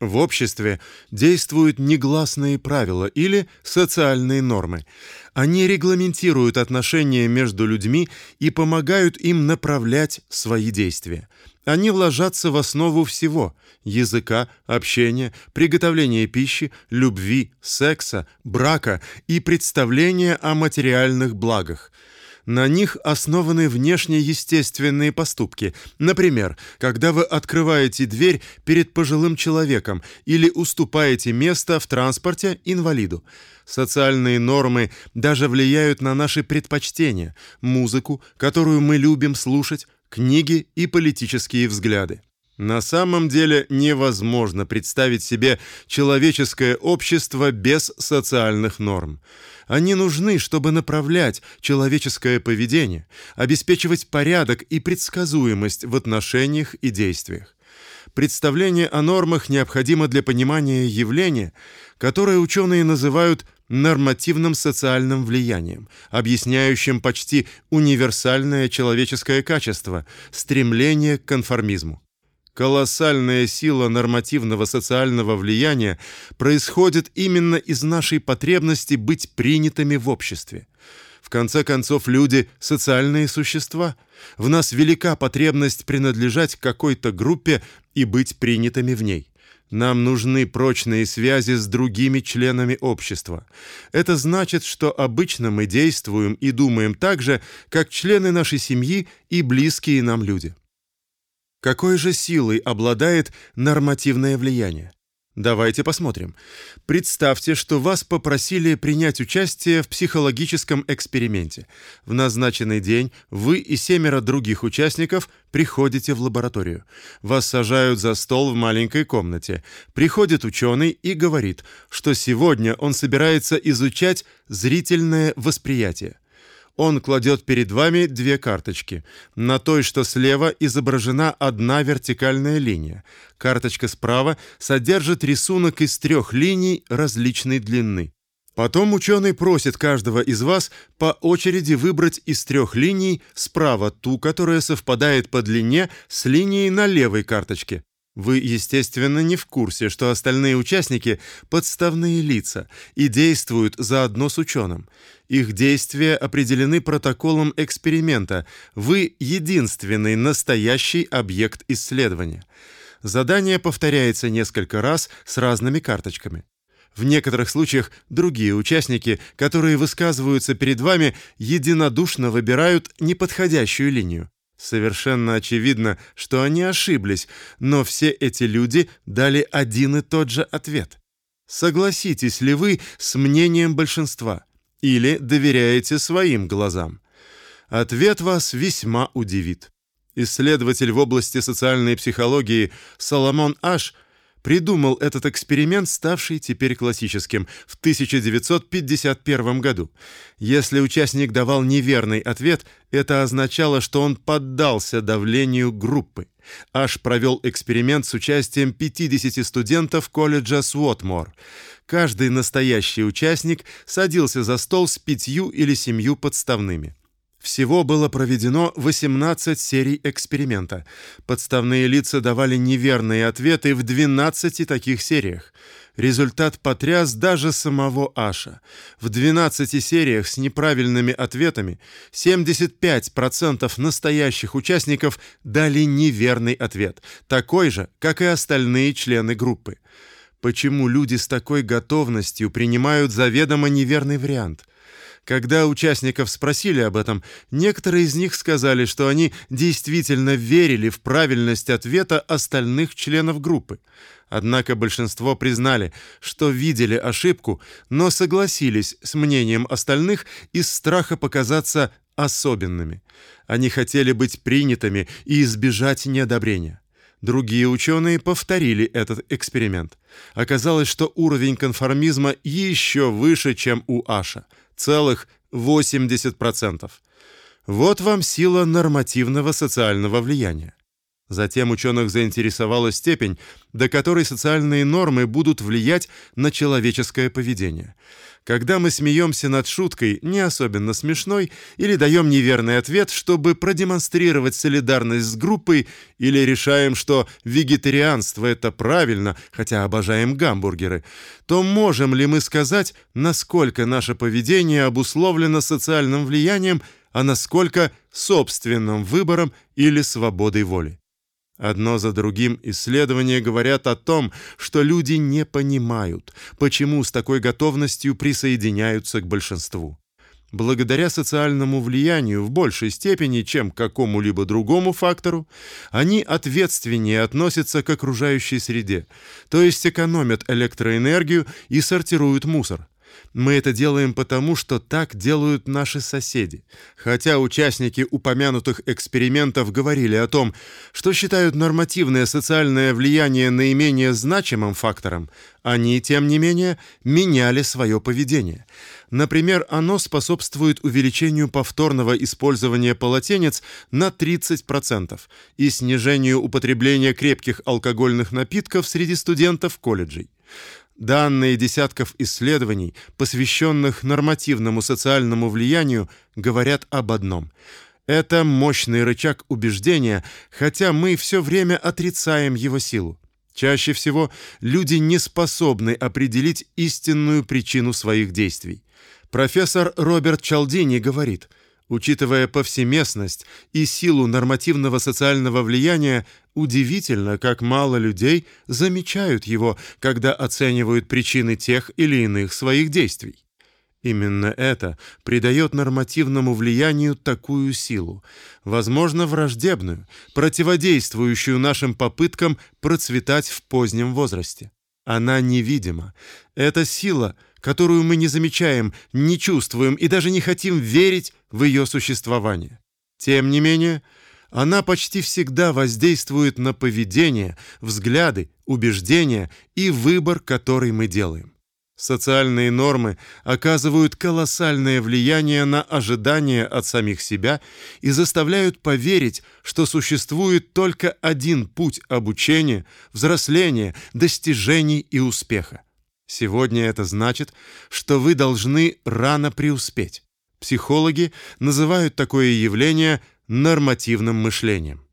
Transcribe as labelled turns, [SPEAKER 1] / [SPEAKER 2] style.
[SPEAKER 1] В обществе действуют негласные правила или социальные нормы. Они регламентируют отношения между людьми и помогают им направлять свои действия. Они ложатся в основу всего: языка, общения, приготовления пищи, любви, секса, брака и представления о материальных благах. На них основаны внешне естественные поступки. Например, когда вы открываете дверь перед пожилым человеком или уступаете место в транспорте инвалиду. Социальные нормы даже влияют на наши предпочтения, музыку, которую мы любим слушать, книги и политические взгляды. На самом деле невозможно представить себе человеческое общество без социальных норм. Они нужны, чтобы направлять человеческое поведение, обеспечивать порядок и предсказуемость в отношениях и действиях. Представление о нормах необходимо для понимания явления, которое ученые называют нормативным социальным влиянием, объясняющим почти универсальное человеческое качество стремление к конформизму. Колоссальная сила нормативного социального влияния происходит именно из нашей потребности быть принятыми в обществе. В конце концов, люди социальные существа. В нас велика потребность принадлежать какой-то группе и быть принятыми в ней. Нам нужны прочные связи с другими членами общества. Это значит, что обычно мы действуем и думаем так же, как члены нашей семьи и близкие нам люди. Какой же силой обладает нормативное влияние? Давайте посмотрим. Представьте, что вас попросили принять участие в психологическом эксперименте. В назначенный день вы и семеро других участников приходите в лабораторию. Вас сажают за стол в маленькой комнате. Приходит ученый и говорит, что сегодня он собирается изучать зрительное восприятие он кладет перед вами две карточки. На той, что слева, изображена одна вертикальная линия. Карточка справа содержит рисунок из трех линий различной длины. Потом ученый просит каждого из вас по очереди выбрать из трех линий справа ту, которая совпадает по длине с линией на левой карточке. Вы, естественно, не в курсе, что остальные участники подставные лица и действуют заодно с ученым. Их действия определены протоколом эксперимента. Вы единственный настоящий объект исследования. Задание повторяется несколько раз с разными карточками. В некоторых случаях другие участники, которые высказываются перед вами, единодушно выбирают неподходящую линию. Совершенно очевидно, что они ошиблись, но все эти люди дали один и тот же ответ. Согласитесь ли вы с мнением большинства или доверяете своим глазам? Ответ вас весьма удивит. Исследователь в области социальной психологии Соломон Аш – придумал этот эксперимент, ставший теперь классическим, в 1951 году. Если участник давал неверный ответ, это означало, что он поддался давлению группы. Аш провел эксперимент с участием 50 студентов колледжа Свотмор. Каждый настоящий участник садился за стол с пятью или семью подставными. Всего было проведено 18 серий эксперимента. Подставные лица давали неверные ответы в 12 таких сериях. Результат потряс даже самого Аша. В 12 сериях с неправильными ответами 75% настоящих участников дали неверный ответ, такой же, как и остальные члены группы. Почему люди с такой готовностью принимают заведомо неверный вариант? Когда участников спросили об этом, некоторые из них сказали, что они действительно верили в правильность ответа остальных членов группы. Однако большинство признали, что видели ошибку, но согласились с мнением остальных из страха показаться особенными. Они хотели быть принятыми и избежать неодобрения. Другие ученые повторили этот эксперимент. Оказалось, что уровень конформизма еще выше, чем у Аша целых 80%. Вот вам сила нормативного социального влияния. Затем ученых заинтересовала степень, до которой социальные нормы будут влиять на человеческое поведение. Когда мы смеемся над шуткой, не особенно смешной, или даем неверный ответ, чтобы продемонстрировать солидарность с группой, или решаем, что вегетарианство это правильно, хотя обожаем гамбургеры, то можем ли мы сказать, насколько наше поведение обусловлено социальным влиянием, а насколько собственным выбором или свободой воли? Одно за другим исследования говорят о том, что люди не понимают, почему с такой готовностью присоединяются к большинству. Благодаря социальному влиянию в большей степени, чем к какому-либо другому фактору, они ответственнее относятся к окружающей среде, то есть экономят электроэнергию и сортируют мусор. Мы это делаем потому, что так делают наши соседи. Хотя участники упомянутых экспериментов говорили о том, что считают нормативное социальное влияние наименее значимым фактором, они, тем не менее, меняли свое поведение. Например, оно способствует увеличению повторного использования полотенец на 30% и снижению употребления крепких алкогольных напитков среди студентов колледжей. Данные десятков исследований, посвященных нормативному социальному влиянию, говорят об одном. Это мощный рычаг убеждения, хотя мы все время отрицаем его силу. Чаще всего люди не способны определить истинную причину своих действий. Профессор Роберт Чалдини говорит: Учитывая повсеместность и силу нормативного социального влияния, удивительно, как мало людей замечают его, когда оценивают причины тех или иных своих действий. Именно это придает нормативному влиянию такую силу, возможно, враждебную, противодействующую нашим попыткам процветать в позднем возрасте. Она невидима. Это сила, которую мы не замечаем, не чувствуем и даже не хотим верить в ее существование. Тем не менее, она почти всегда воздействует на поведение, взгляды, убеждения и выбор, который мы делаем. Социальные нормы оказывают колоссальное влияние на ожидания от самих себя и заставляют поверить, что существует только один путь обучения, взросления, достижений и успеха. Сегодня это значит, что вы должны рано преуспеть. Психологи называют такое явление нормативным мышлением.